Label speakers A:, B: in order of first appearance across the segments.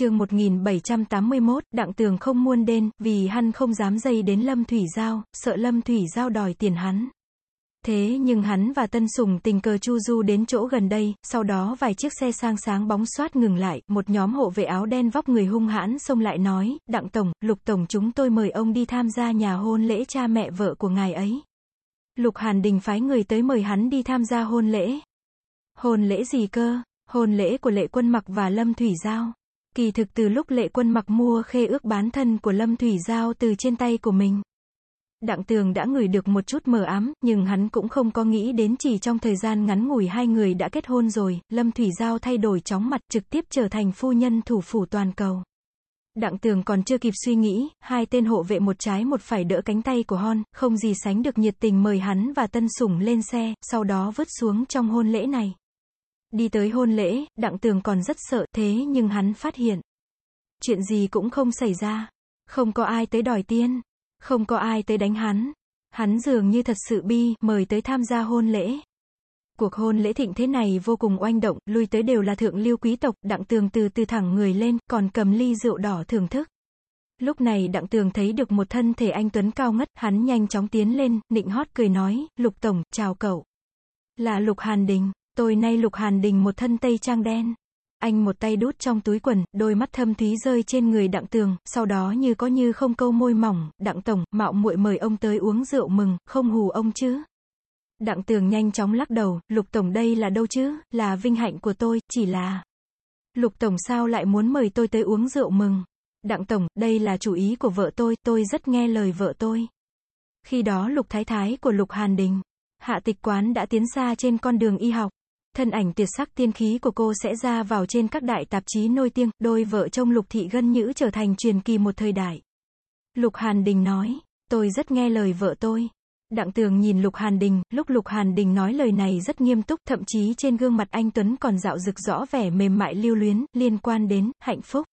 A: chương 1781, đặng tường không muôn đen, vì hắn không dám dây đến Lâm Thủy Giao, sợ Lâm Thủy Giao đòi tiền hắn. Thế nhưng hắn và Tân Sùng tình cờ chu du đến chỗ gần đây, sau đó vài chiếc xe sang sáng bóng xoát ngừng lại, một nhóm hộ vệ áo đen vóc người hung hãn xông lại nói, Đặng Tổng, Lục Tổng chúng tôi mời ông đi tham gia nhà hôn lễ cha mẹ vợ của ngài ấy. Lục Hàn Đình phái người tới mời hắn đi tham gia hôn lễ. Hôn lễ gì cơ? Hôn lễ của Lệ Quân Mặc và Lâm Thủy Giao. Kỳ thực từ lúc Lệ Quân Mặc mua khê ước bán thân của Lâm Thủy Giao từ trên tay của mình. Đặng Tường đã ngửi được một chút mờ ám, nhưng hắn cũng không có nghĩ đến chỉ trong thời gian ngắn ngủi hai người đã kết hôn rồi, Lâm Thủy Giao thay đổi chóng mặt trực tiếp trở thành phu nhân thủ phủ toàn cầu. Đặng Tường còn chưa kịp suy nghĩ, hai tên hộ vệ một trái một phải đỡ cánh tay của Hon, không gì sánh được nhiệt tình mời hắn và Tân Sủng lên xe, sau đó vứt xuống trong hôn lễ này. Đi tới hôn lễ, Đặng Tường còn rất sợ, thế nhưng hắn phát hiện. Chuyện gì cũng không xảy ra. Không có ai tới đòi tiên. Không có ai tới đánh hắn. Hắn dường như thật sự bi, mời tới tham gia hôn lễ. Cuộc hôn lễ thịnh thế này vô cùng oanh động, lui tới đều là thượng lưu quý tộc, đặng tường từ từ thẳng người lên, còn cầm ly rượu đỏ thưởng thức. Lúc này đặng tường thấy được một thân thể anh Tuấn cao ngất, hắn nhanh chóng tiến lên, nịnh hót cười nói, Lục Tổng, chào cậu. Là Lục Hàn Đình, tôi nay Lục Hàn Đình một thân tây trang đen. Anh một tay đút trong túi quần, đôi mắt thâm thúy rơi trên người đặng tường, sau đó như có như không câu môi mỏng, đặng tổng, mạo muội mời ông tới uống rượu mừng, không hù ông chứ. Đặng tường nhanh chóng lắc đầu, lục tổng đây là đâu chứ, là vinh hạnh của tôi, chỉ là... Lục tổng sao lại muốn mời tôi tới uống rượu mừng? Đặng tổng, đây là chủ ý của vợ tôi, tôi rất nghe lời vợ tôi. Khi đó lục thái thái của lục hàn đình, hạ tịch quán đã tiến xa trên con đường y học. Thân ảnh tuyệt sắc tiên khí của cô sẽ ra vào trên các đại tạp chí nổi tiếng, đôi vợ chồng Lục Thị Gân Nhữ trở thành truyền kỳ một thời đại. Lục Hàn Đình nói, tôi rất nghe lời vợ tôi. Đặng tường nhìn Lục Hàn Đình, lúc Lục Hàn Đình nói lời này rất nghiêm túc, thậm chí trên gương mặt anh Tuấn còn dạo rực rõ vẻ mềm mại lưu luyến, liên quan đến, hạnh phúc.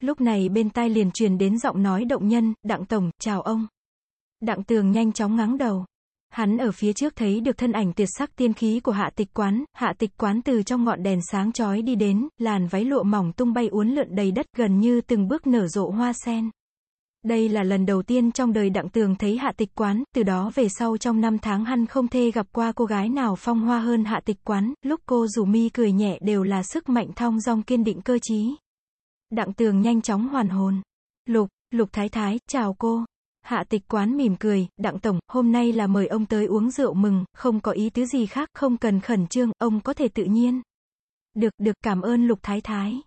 A: Lúc này bên tai liền truyền đến giọng nói động nhân, Đặng Tổng, chào ông. Đặng tường nhanh chóng ngắng đầu. Hắn ở phía trước thấy được thân ảnh tuyệt sắc tiên khí của hạ tịch quán, hạ tịch quán từ trong ngọn đèn sáng chói đi đến, làn váy lụa mỏng tung bay uốn lượn đầy đất gần như từng bước nở rộ hoa sen. Đây là lần đầu tiên trong đời đặng tường thấy hạ tịch quán, từ đó về sau trong năm tháng hắn không thê gặp qua cô gái nào phong hoa hơn hạ tịch quán, lúc cô rủ mi cười nhẹ đều là sức mạnh thong dong kiên định cơ trí. Đặng tường nhanh chóng hoàn hồn. Lục, lục thái thái, chào cô. Hạ tịch quán mỉm cười, đặng tổng, hôm nay là mời ông tới uống rượu mừng, không có ý tứ gì khác, không cần khẩn trương, ông có thể tự nhiên. Được, được, cảm ơn lục thái thái.